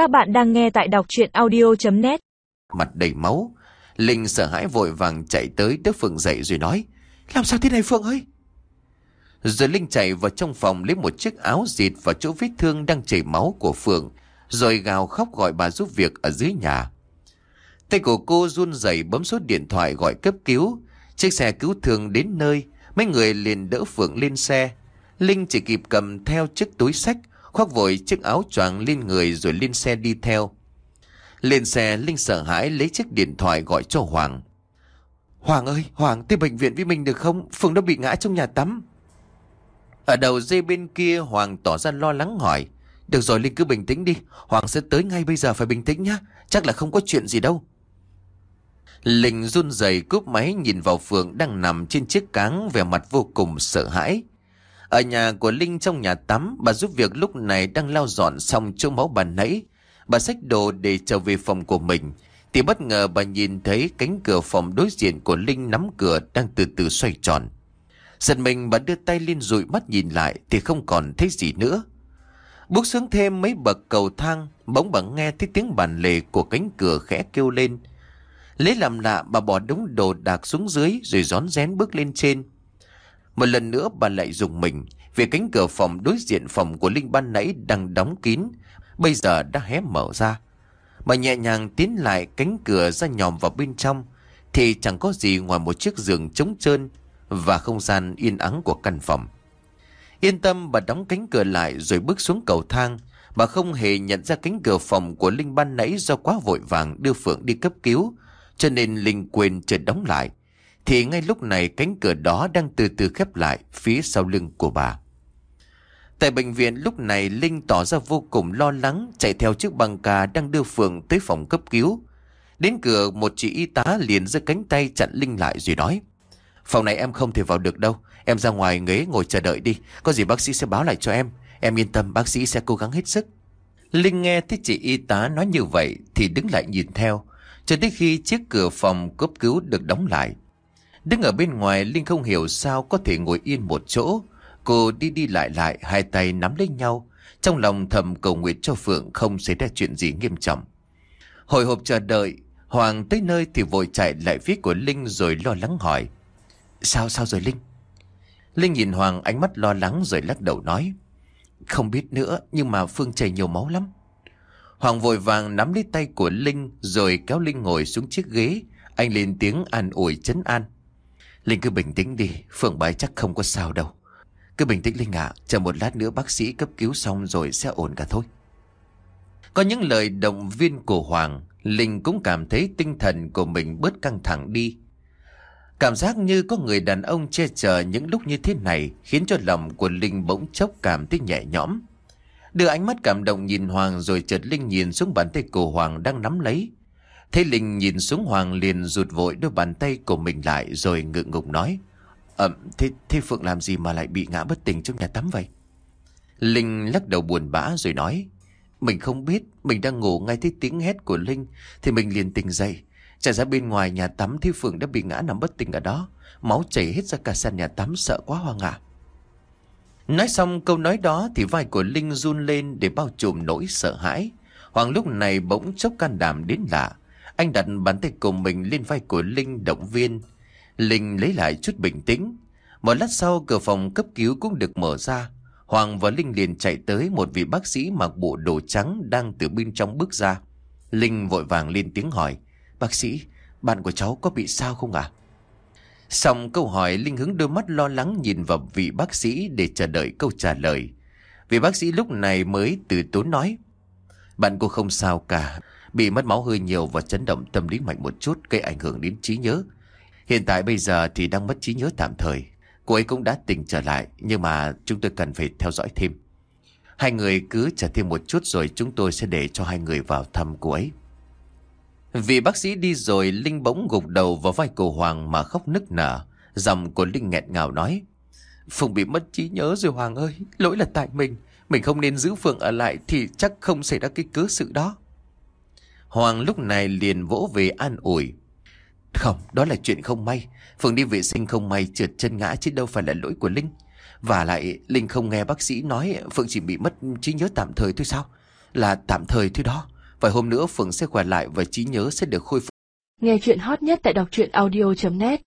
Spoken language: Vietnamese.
Các bạn đang nghe tại đọc chuyện audio.net Mặt đầy máu, Linh sợ hãi vội vàng chạy tới đức Phượng dậy rồi nói, Làm sao thế này Phượng ơi? Rồi Linh chạy vào trong phòng lấy một chiếc áo dịt vào chỗ vết thương đang chảy máu của Phượng, Rồi gào khóc gọi bà giúp việc ở dưới nhà. Tay của cô run rẩy bấm số điện thoại gọi cấp cứu. Chiếc xe cứu thương đến nơi, Mấy người liền đỡ Phượng lên xe. Linh chỉ kịp cầm theo chiếc túi sách khoác vội chiếc áo choàng lên người rồi lên xe đi theo. Lên xe Linh sợ hãi lấy chiếc điện thoại gọi cho Hoàng. Hoàng ơi, Hoàng tới bệnh viện với mình được không? Phương đã bị ngã trong nhà tắm. Ở đầu dây bên kia Hoàng tỏ ra lo lắng hỏi. Được rồi Linh cứ bình tĩnh đi, Hoàng sẽ tới ngay bây giờ phải bình tĩnh nhá, chắc là không có chuyện gì đâu. Linh run rẩy cúp máy nhìn vào Phượng đang nằm trên chiếc cáng vẻ mặt vô cùng sợ hãi. Ở nhà của Linh trong nhà tắm, bà giúp việc lúc này đang lau dọn xong chỗ máu bà nãy. Bà xách đồ để trở về phòng của mình. Thì bất ngờ bà nhìn thấy cánh cửa phòng đối diện của Linh nắm cửa đang từ từ xoay tròn. Giật mình bà đưa tay lên rụi mắt nhìn lại thì không còn thấy gì nữa. Bước xuống thêm mấy bậc cầu thang, bỗng bà nghe thấy tiếng bàn lề của cánh cửa khẽ kêu lên. Lấy làm lạ bà bỏ đống đồ đạc xuống dưới rồi rón rén bước lên trên. Một lần nữa bà lại dùng mình Vì cánh cửa phòng đối diện phòng của Linh ban nãy đang đóng kín, Bây giờ đã hé mở ra. Bà nhẹ nhàng tiến lại cánh cửa ra nhòm vào bên trong, Thì chẳng có gì ngoài một chiếc giường trống trơn Và không gian yên ắng của căn phòng. Yên tâm, bà đóng cánh cửa lại rồi bước xuống cầu thang. Bà không hề nhận ra cánh cửa phòng của Linh ban nãy do quá vội vàng đưa Phượng đi cấp cứu, Cho nên Linh quên chợt đóng lại thì ngay lúc này cánh cửa đó đang từ từ khép lại phía sau lưng của bà. Tại bệnh viện, lúc này Linh tỏ ra vô cùng lo lắng, chạy theo chiếc băng ca đang đưa Phượng tới phòng cấp cứu. Đến cửa, một chị y tá liền giơ cánh tay chặn Linh lại rồi nói. Phòng này em không thể vào được đâu. Em ra ngoài ghế ngồi chờ đợi đi. Có gì bác sĩ sẽ báo lại cho em. Em yên tâm, bác sĩ sẽ cố gắng hết sức. Linh nghe thấy chị y tá nói như vậy thì đứng lại nhìn theo. Cho tới khi chiếc cửa phòng cấp cứu được đóng lại. Đứng ở bên ngoài Linh không hiểu sao có thể ngồi yên một chỗ. Cô đi đi lại lại hai tay nắm lấy nhau. Trong lòng thầm cầu nguyện cho Phượng không xảy ra chuyện gì nghiêm trọng. Hồi hộp chờ đợi, Hoàng tới nơi thì vội chạy lại phía của Linh rồi lo lắng hỏi. Sao sao rồi Linh? Linh nhìn Hoàng ánh mắt lo lắng rồi lắc đầu nói. Không biết nữa nhưng mà Phương chảy nhiều máu lắm. Hoàng vội vàng nắm lấy tay của Linh rồi kéo Linh ngồi xuống chiếc ghế. Anh lên tiếng an ủi chấn an. Linh cứ bình tĩnh đi, Phượng bái chắc không có sao đâu. Cứ bình tĩnh Linh ạ, chờ một lát nữa bác sĩ cấp cứu xong rồi sẽ ổn cả thôi. Có những lời động viên của Hoàng, Linh cũng cảm thấy tinh thần của mình bớt căng thẳng đi. Cảm giác như có người đàn ông che chở những lúc như thế này khiến cho lòng của Linh bỗng chốc cảm thấy nhẹ nhõm. Đưa ánh mắt cảm động nhìn Hoàng rồi chợt Linh nhìn xuống bàn tay của Hoàng đang nắm lấy. Thấy Linh nhìn xuống Hoàng liền rụt vội đôi bàn tay của mình lại rồi ngượng ngục nói. Ẩm, thế, thế Phượng làm gì mà lại bị ngã bất tỉnh trong nhà tắm vậy? Linh lắc đầu buồn bã rồi nói. Mình không biết, mình đang ngủ ngay thấy tiếng hét của Linh thì mình liền tỉnh dậy. Chạy ra bên ngoài nhà tắm thì Phượng đã bị ngã nằm bất tỉnh ở đó. Máu chảy hết ra cả sàn nhà tắm sợ quá Hoàng ạ. Nói xong câu nói đó thì vai của Linh run lên để bao trùm nỗi sợ hãi. Hoàng lúc này bỗng chốc can đảm đến lạ. Anh đặt bàn tay của mình lên vai của Linh động viên. Linh lấy lại chút bình tĩnh. Một lát sau cửa phòng cấp cứu cũng được mở ra. Hoàng và Linh liền chạy tới một vị bác sĩ mặc bộ đồ trắng đang từ bên trong bước ra. Linh vội vàng lên tiếng hỏi. Bác sĩ, bạn của cháu có bị sao không ạ? À? Xong câu hỏi Linh hướng đôi mắt lo lắng nhìn vào vị bác sĩ để chờ đợi câu trả lời. Vị bác sĩ lúc này mới từ tốn nói. Bạn cô không sao cả. Bị mất máu hơi nhiều và chấn động tâm lý mạnh một chút gây ảnh hưởng đến trí nhớ. Hiện tại bây giờ thì đang mất trí nhớ tạm thời. Cô ấy cũng đã tỉnh trở lại nhưng mà chúng tôi cần phải theo dõi thêm. Hai người cứ chờ thêm một chút rồi chúng tôi sẽ để cho hai người vào thăm cô ấy. Vì bác sĩ đi rồi Linh bỗng gục đầu vào vai cô Hoàng mà khóc nức nở. Giọng của Linh nghẹn ngào nói. Phùng bị mất trí nhớ rồi Hoàng ơi, lỗi là tại mình. Mình không nên giữ Phượng ở lại thì chắc không xảy ra cái cớ sự đó. Hoàng lúc này liền vỗ về an ủi. Không, đó là chuyện không may. Phương đi vệ sinh không may trượt chân ngã chứ đâu phải là lỗi của Linh. Và lại Linh không nghe bác sĩ nói Phượng chỉ bị mất trí nhớ tạm thời thôi sao? Là tạm thời thôi đó Vài hôm nữa Phượng sẽ khỏe lại và trí nhớ sẽ được khôi phục Nghe chuyện hot nhất tại đọc truyện audio.net